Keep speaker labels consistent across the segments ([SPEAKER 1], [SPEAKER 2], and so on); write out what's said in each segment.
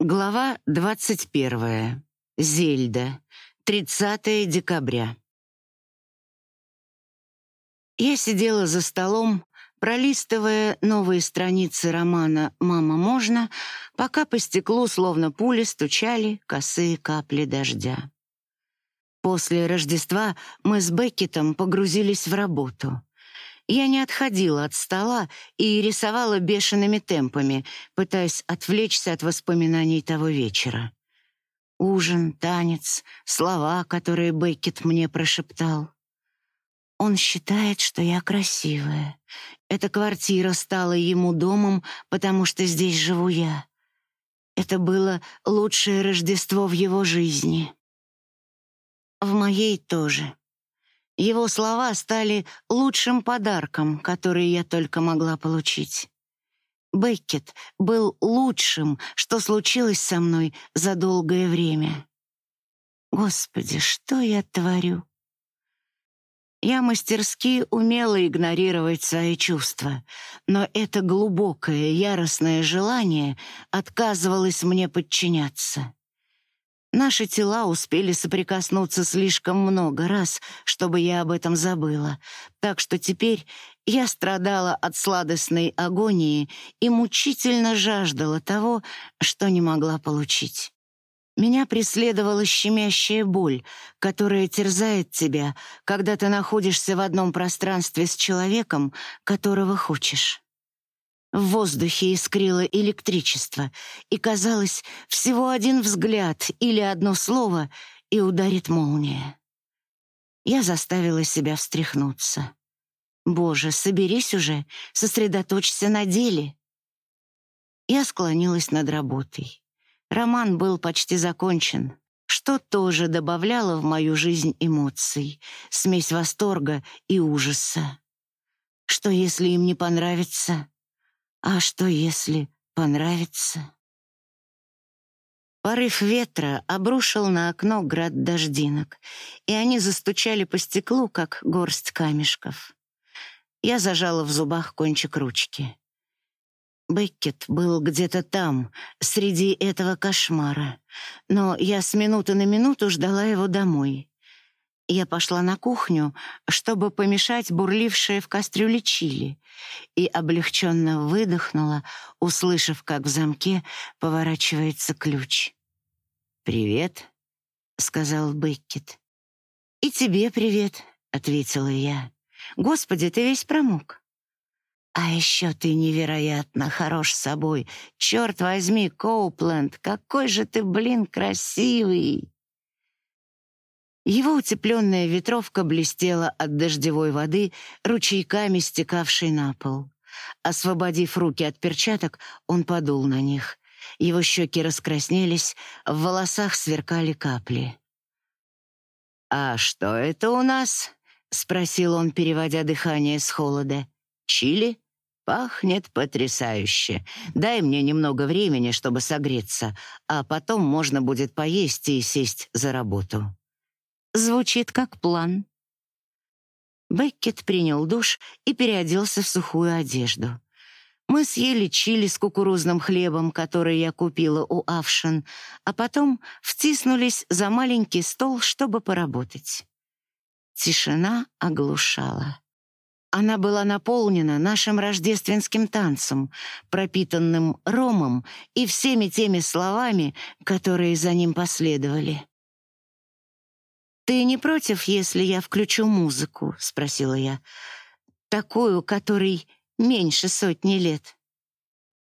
[SPEAKER 1] Глава 21. Зельда. 30 декабря. Я сидела за столом, пролистывая новые страницы романа «Мама, можно?», пока по стеклу, словно пули, стучали косые капли дождя. После Рождества мы с Беккетом погрузились в работу. Я не отходила от стола и рисовала бешеными темпами, пытаясь отвлечься от воспоминаний того вечера. Ужин, танец, слова, которые Беккет мне прошептал. Он считает, что я красивая. Эта квартира стала ему домом, потому что здесь живу я. Это было лучшее Рождество в его жизни. В моей тоже. Его слова стали лучшим подарком, который я только могла получить. Беккет был лучшим, что случилось со мной за долгое время. Господи, что я творю? Я мастерски умела игнорировать свои чувства, но это глубокое, яростное желание отказывалось мне подчиняться. Наши тела успели соприкоснуться слишком много раз, чтобы я об этом забыла, так что теперь я страдала от сладостной агонии и мучительно жаждала того, что не могла получить. Меня преследовала щемящая боль, которая терзает тебя, когда ты находишься в одном пространстве с человеком, которого хочешь. В воздухе искрило электричество, и казалось, всего один взгляд или одно слово, и ударит молния. Я заставила себя встряхнуться. «Боже, соберись уже, сосредоточься на деле». Я склонилась над работой. Роман был почти закончен, что тоже добавляло в мою жизнь эмоций, смесь восторга и ужаса. Что, если им не понравится? А что, если понравится? Порыв ветра обрушил на окно град дождинок, и они застучали по стеклу, как горсть камешков. Я зажала в зубах кончик ручки. Беккет был где-то там, среди этого кошмара, но я с минуты на минуту ждала его домой. Я пошла на кухню, чтобы помешать бурлившее в кастрюле чили, и облегченно выдохнула, услышав, как в замке поворачивается ключ. «Привет», — сказал Беккет. «И тебе привет», — ответила я. «Господи, ты весь промок». «А еще ты невероятно хорош собой. Черт возьми, Коупленд, какой же ты, блин, красивый!» Его утепленная ветровка блестела от дождевой воды, ручейками стекавшей на пол. Освободив руки от перчаток, он подул на них. Его щеки раскраснелись, в волосах сверкали капли. «А что это у нас?» — спросил он, переводя дыхание с холода. «Чили? Пахнет потрясающе. Дай мне немного времени, чтобы согреться, а потом можно будет поесть и сесть за работу». Звучит как план. Беккет принял душ и переоделся в сухую одежду. Мы съели чили с кукурузным хлебом, который я купила у Авшин, а потом втиснулись за маленький стол, чтобы поработать. Тишина оглушала. Она была наполнена нашим рождественским танцем, пропитанным ромом и всеми теми словами, которые за ним последовали. «Ты не против, если я включу музыку?» — спросила я. «Такую, которой меньше сотни лет».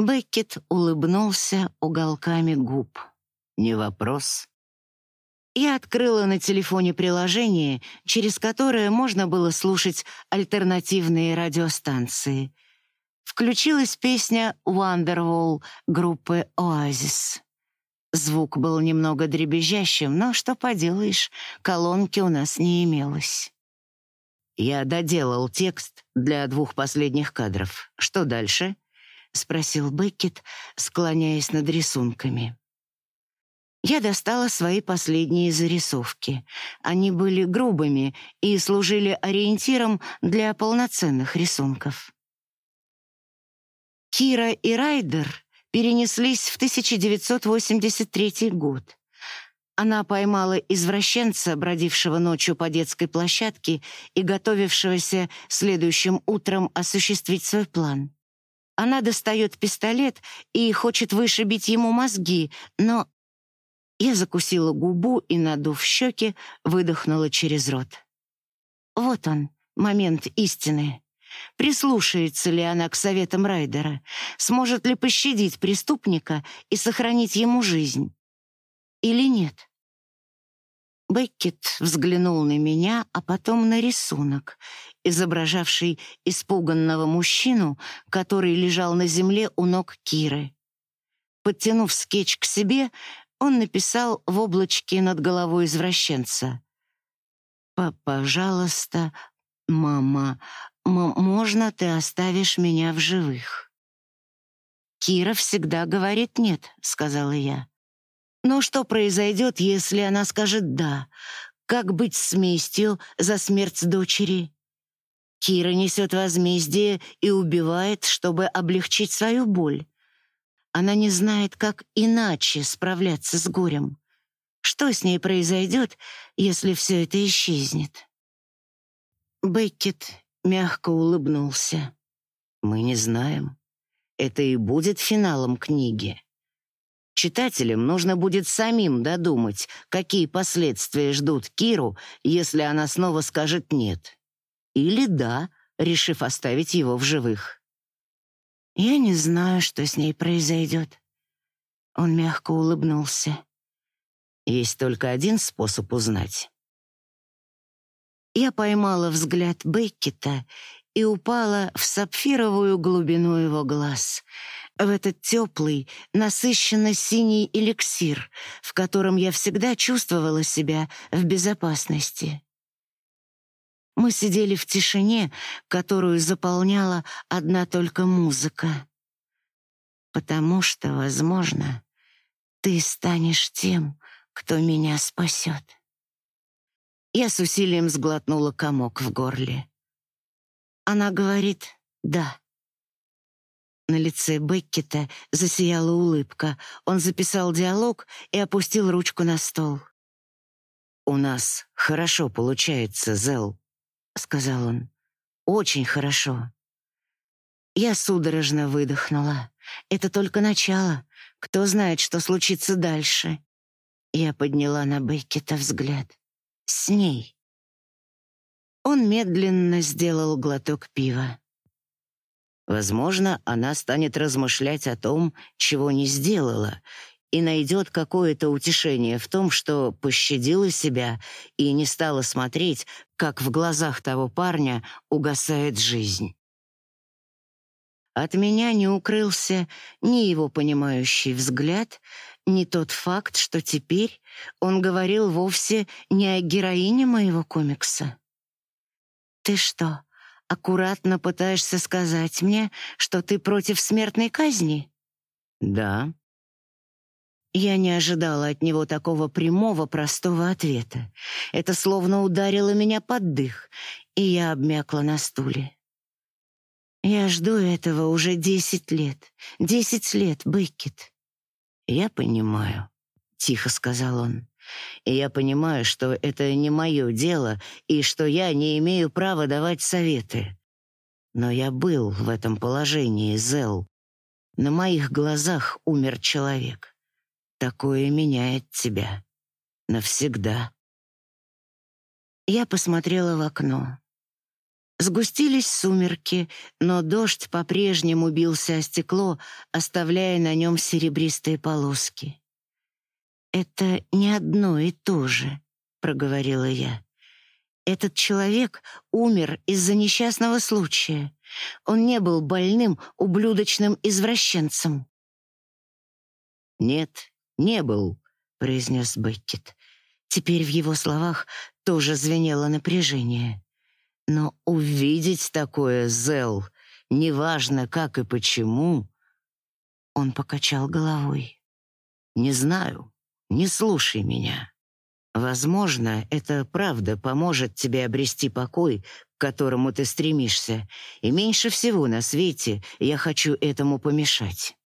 [SPEAKER 1] Беккет улыбнулся уголками губ. «Не вопрос». Я открыла на телефоне приложение, через которое можно было слушать альтернативные радиостанции. Включилась песня «Wonderwall» группы «Oasis». Звук был немного дребезжащим, но что поделаешь, колонки у нас не имелось. «Я доделал текст для двух последних кадров. Что дальше?» — спросил Беккет, склоняясь над рисунками. Я достала свои последние зарисовки. Они были грубыми и служили ориентиром для полноценных рисунков. Кира и Райдер перенеслись в 1983 год. Она поймала извращенца, бродившего ночью по детской площадке и готовившегося следующим утром осуществить свой план. Она достает пистолет и хочет вышибить ему мозги, но... Я закусила губу и, надув щеки, выдохнула через рот. Вот он, момент истины. Прислушается ли она к советам Райдера? Сможет ли пощадить преступника и сохранить ему жизнь? Или нет? Беккет взглянул на меня, а потом на рисунок, изображавший испуганного мужчину, который лежал на земле у ног Киры. Подтянув скетч к себе, он написал в облачке над головой извращенца. «Пожалуйста, мама, можно ты оставишь меня в живых?» «Кира всегда говорит нет», — сказала я. «Но что произойдет, если она скажет «да»? Как быть с местью за смерть дочери?» Кира несет возмездие и убивает, чтобы облегчить свою боль. Она не знает, как иначе справляться с горем. Что с ней произойдет, если все это исчезнет? Беккет мягко улыбнулся. «Мы не знаем. Это и будет финалом книги. Читателям нужно будет самим додумать, какие последствия ждут Киру, если она снова скажет «нет». Или «да», решив оставить его в живых. «Я не знаю, что с ней произойдет». Он мягко улыбнулся. «Есть только один способ узнать. Я поймала взгляд Беккета и упала в сапфировую глубину его глаз, в этот теплый, насыщенно синий эликсир, в котором я всегда чувствовала себя в безопасности. Мы сидели в тишине, которую заполняла одна только музыка. Потому что, возможно, ты станешь тем, кто меня спасет. Я с усилием сглотнула комок в горле. Она говорит «да». На лице Беккета засияла улыбка. Он записал диалог и опустил ручку на стол. «У нас хорошо получается, Зел», — сказал он. «Очень хорошо». Я судорожно выдохнула. «Это только начало. Кто знает, что случится дальше?» Я подняла на Беккета взгляд с ней. Он медленно сделал глоток пива. Возможно, она станет размышлять о том, чего не сделала, и найдет какое-то утешение в том, что пощадила себя и не стала смотреть, как в глазах того парня угасает жизнь. От меня не укрылся ни его понимающий взгляд, ни тот факт, что теперь он говорил вовсе не о героине моего комикса. «Ты что, аккуратно пытаешься сказать мне, что ты против смертной казни?» «Да». Я не ожидала от него такого прямого, простого ответа. Это словно ударило меня под дых, и я обмякла на стуле. Я жду этого уже десять лет. Десять лет, Беккет. «Я понимаю», — тихо сказал он. «И я понимаю, что это не мое дело и что я не имею права давать советы. Но я был в этом положении, Зел. На моих глазах умер человек. Такое меняет тебя. Навсегда». Я посмотрела в окно. Сгустились сумерки, но дождь по-прежнему бился о стекло, оставляя на нем серебристые полоски. «Это не одно и то же», — проговорила я. «Этот человек умер из-за несчастного случая. Он не был больным, ублюдочным извращенцем».
[SPEAKER 2] «Нет, не был», — произнес Беккет.
[SPEAKER 1] Теперь в его словах тоже звенело напряжение.
[SPEAKER 2] Но увидеть такое, Зел, неважно как и почему...
[SPEAKER 1] Он покачал головой.
[SPEAKER 2] Не знаю, не слушай меня. Возможно, это правда поможет тебе обрести покой, к которому ты стремишься, и меньше всего на свете я хочу этому помешать.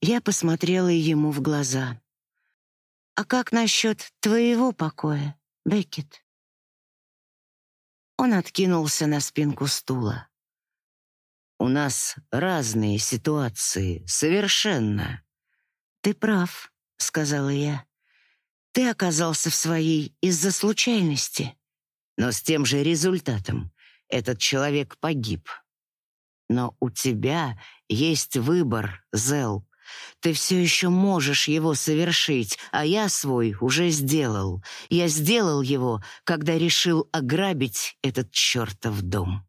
[SPEAKER 1] Я посмотрела ему в глаза. «А как насчет твоего покоя, Беккет?» Он откинулся на спинку стула.
[SPEAKER 2] «У нас разные ситуации, совершенно».
[SPEAKER 1] «Ты прав», — сказала я. «Ты оказался в своей из-за случайности».
[SPEAKER 2] «Но с тем же результатом. Этот человек погиб». «Но у тебя есть выбор, Зел. Ты все еще можешь его совершить, а я свой уже сделал. Я сделал его, когда решил ограбить этот чертов дом».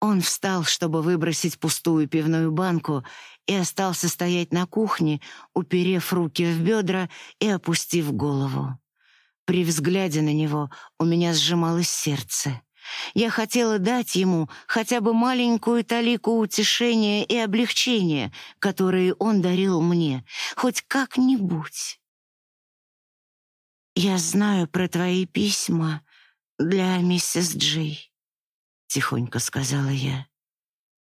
[SPEAKER 1] Он встал, чтобы выбросить пустую пивную банку, и остался стоять на кухне, уперев руки в бедра и опустив голову. При взгляде на него у меня сжималось сердце. Я хотела дать ему хотя бы маленькую талику утешения и облегчения, которые он дарил мне, хоть как-нибудь. «Я знаю про твои письма для миссис Джей», — тихонько сказала я.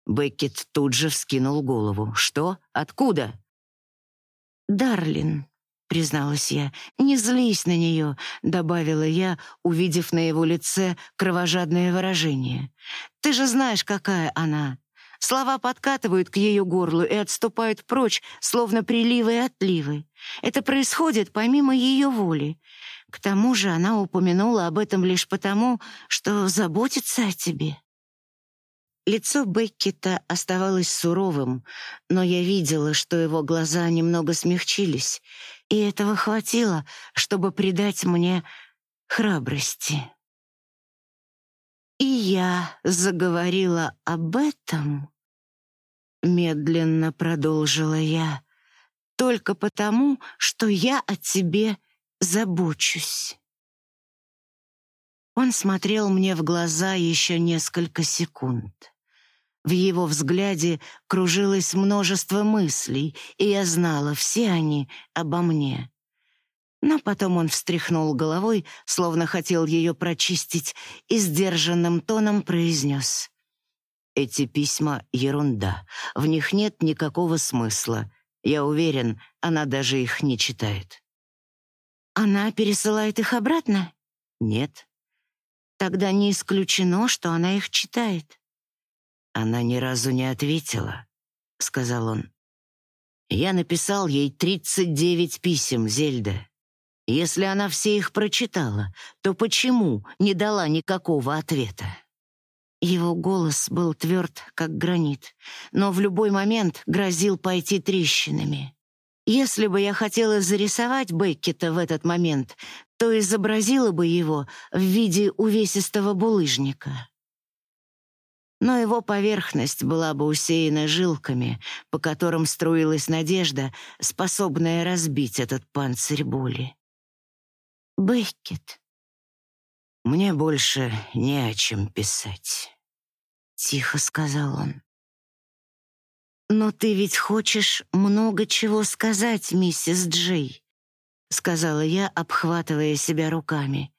[SPEAKER 2] Беккет тут же вскинул голову. «Что? Откуда?»
[SPEAKER 1] «Дарлин», призналась я. «Не злись на нее», — добавила я, увидев на его лице кровожадное выражение. «Ты же знаешь, какая она». Слова подкатывают к ее горлу и отступают прочь, словно приливы и отливы. Это происходит помимо ее воли. К тому же она упомянула об этом лишь потому, что заботится о тебе. Лицо Беккета оставалось суровым, но я видела, что его глаза немного смягчились, и этого хватило, чтобы придать мне храбрости. И я заговорила об этом, медленно продолжила я, только потому, что я о тебе забочусь. Он смотрел мне в глаза еще несколько секунд. В его взгляде кружилось множество мыслей, и я знала, все они обо мне. Но потом он встряхнул головой, словно хотел ее прочистить, и сдержанным тоном произнес.
[SPEAKER 2] «Эти письма — ерунда. В них нет никакого смысла. Я уверен, она даже их не читает».
[SPEAKER 1] «Она пересылает их обратно?»
[SPEAKER 2] «Нет».
[SPEAKER 1] «Тогда не исключено, что она их читает».
[SPEAKER 2] Она ни разу не ответила, сказал он. Я написал ей 39 писем, Зельда. Если она все их прочитала, то почему не дала никакого ответа?
[SPEAKER 1] Его голос был тверд, как гранит, но в любой момент грозил пойти трещинами. Если бы я хотела зарисовать Беккета в этот момент, то изобразила бы его в виде увесистого булыжника но его поверхность была бы усеяна жилками, по которым струилась надежда, способная разбить этот панцирь боли. «Беккет».
[SPEAKER 2] «Мне больше не о чем писать», —
[SPEAKER 1] тихо сказал он. «Но ты ведь хочешь много чего сказать, миссис Джей», — сказала я, обхватывая себя руками.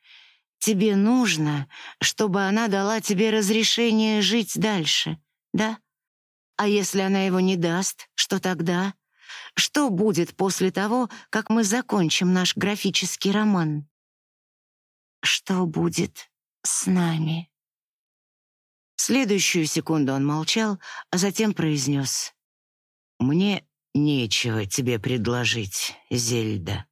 [SPEAKER 1] Тебе нужно, чтобы она дала тебе разрешение жить дальше, да? А если она его не даст, что тогда? Что будет после того, как мы закончим наш графический роман? Что будет с нами? Следующую секунду он молчал, а затем произнес.
[SPEAKER 2] «Мне нечего тебе предложить, Зельда».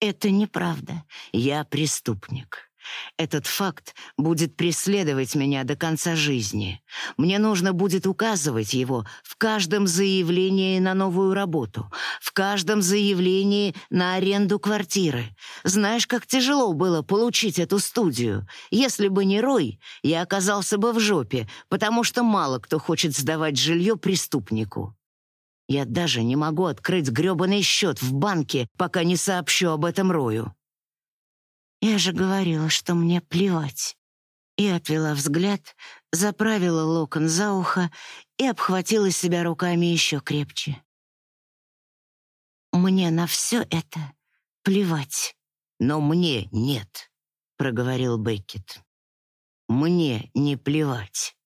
[SPEAKER 1] «Это неправда.
[SPEAKER 2] Я преступник. Этот факт будет преследовать меня до конца жизни. Мне нужно будет указывать его в каждом заявлении на новую работу, в каждом заявлении на аренду квартиры. Знаешь, как тяжело было получить эту студию. Если бы не Рой, я оказался бы в жопе, потому что мало кто хочет сдавать жилье преступнику. Я даже не могу открыть грёбаный счет в банке, пока не сообщу об этом Рою.
[SPEAKER 1] Я же говорила, что мне плевать. И отвела взгляд, заправила локон за ухо и обхватила себя руками еще крепче. Мне на все это плевать.
[SPEAKER 2] Но мне нет, проговорил Беккет. Мне не плевать.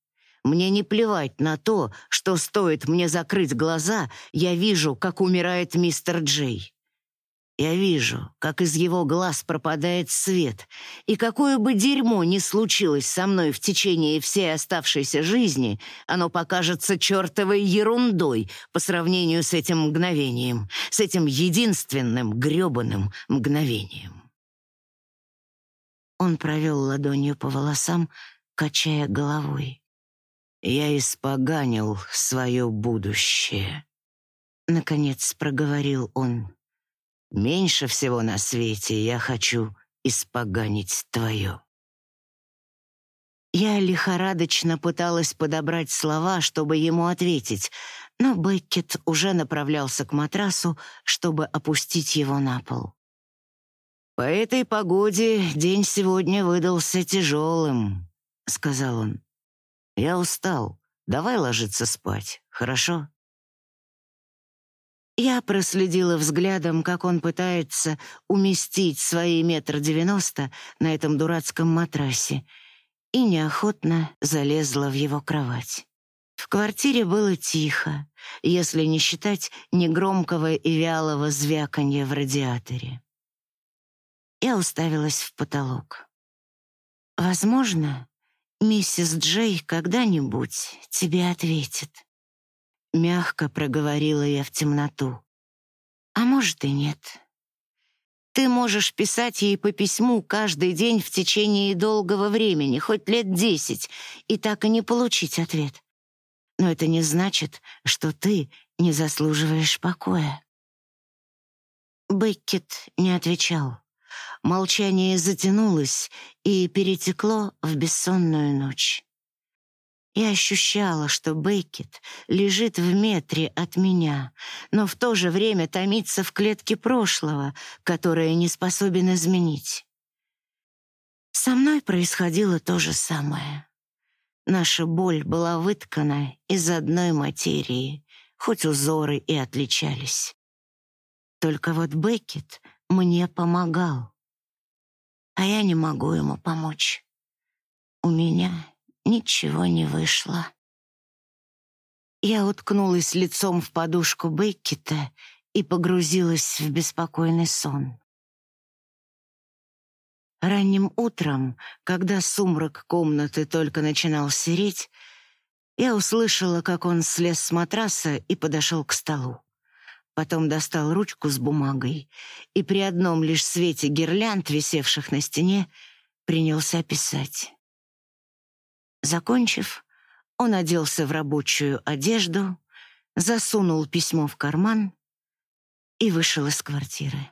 [SPEAKER 2] Мне не плевать на то, что стоит мне закрыть глаза, я вижу, как умирает мистер Джей. Я вижу, как из его глаз пропадает свет, и какое бы дерьмо ни случилось со мной в течение всей оставшейся жизни, оно покажется чертовой ерундой по сравнению с этим мгновением, с этим единственным грёбаным мгновением.
[SPEAKER 1] Он провел ладонью по волосам, качая головой.
[SPEAKER 2] «Я испоганил свое будущее», — наконец проговорил он. Меньше всего на свете я хочу испоганить твое.
[SPEAKER 1] Я лихорадочно пыталась подобрать слова, чтобы ему ответить, но Беккет уже направлялся к матрасу, чтобы опустить его на пол.
[SPEAKER 2] «По этой погоде день сегодня выдался тяжелым», — сказал он. «Я устал. Давай ложиться спать, хорошо?»
[SPEAKER 1] Я проследила взглядом, как он пытается уместить свои метр девяносто на этом дурацком матрасе, и неохотно залезла в его кровать. В квартире было тихо, если не считать негромкого и вялого звяканья в радиаторе. Я уставилась в потолок. Возможно, миссис Джей когда-нибудь тебе ответит. Мягко проговорила я в темноту. А может и нет. Ты можешь писать ей по письму каждый день в течение долгого времени, хоть лет десять, и так и не получить ответ. Но это не значит, что ты не заслуживаешь покоя. Беккет не отвечал. Молчание затянулось и перетекло в бессонную ночь. Я ощущала, что Беккет лежит в метре от меня, но в то же время томится в клетке прошлого, которое не способен изменить. Со мной происходило то же самое. Наша боль была выткана из одной материи, хоть узоры и отличались. Только вот Беккет мне помогал, а я не могу ему помочь. У меня ничего не вышло. Я уткнулась лицом в подушку Беккета и погрузилась в беспокойный сон. Ранним утром, когда сумрак комнаты только начинал сереть, я услышала, как он слез с матраса и подошел к столу. Потом достал ручку с бумагой и при одном лишь свете гирлянд, висевших на стене, принялся писать. Закончив, он оделся в рабочую одежду, засунул письмо в карман и вышел из квартиры.